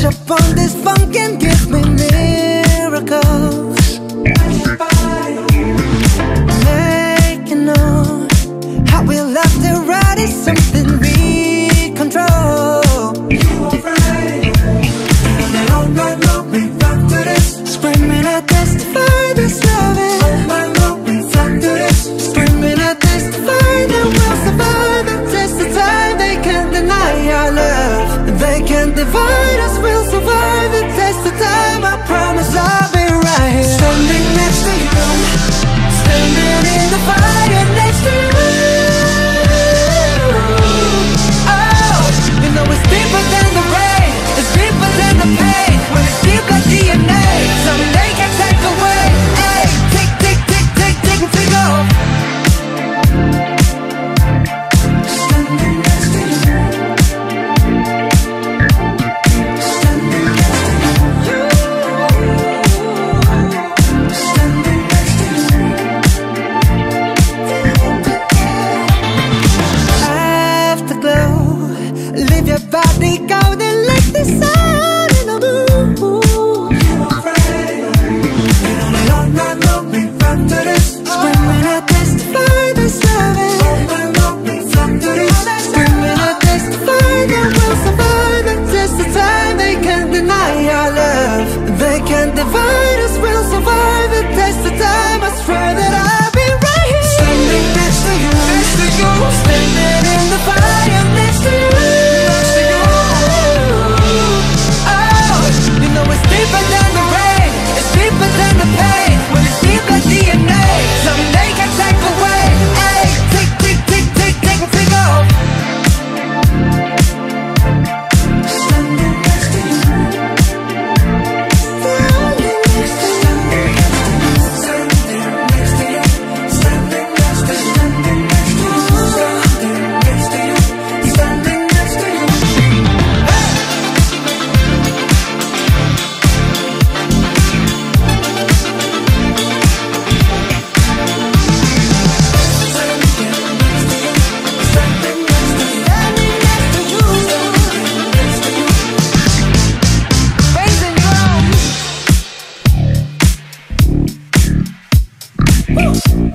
Touch upon this funk and give me miracles. Making how we love to is something can't divide us, we'll survive. Thank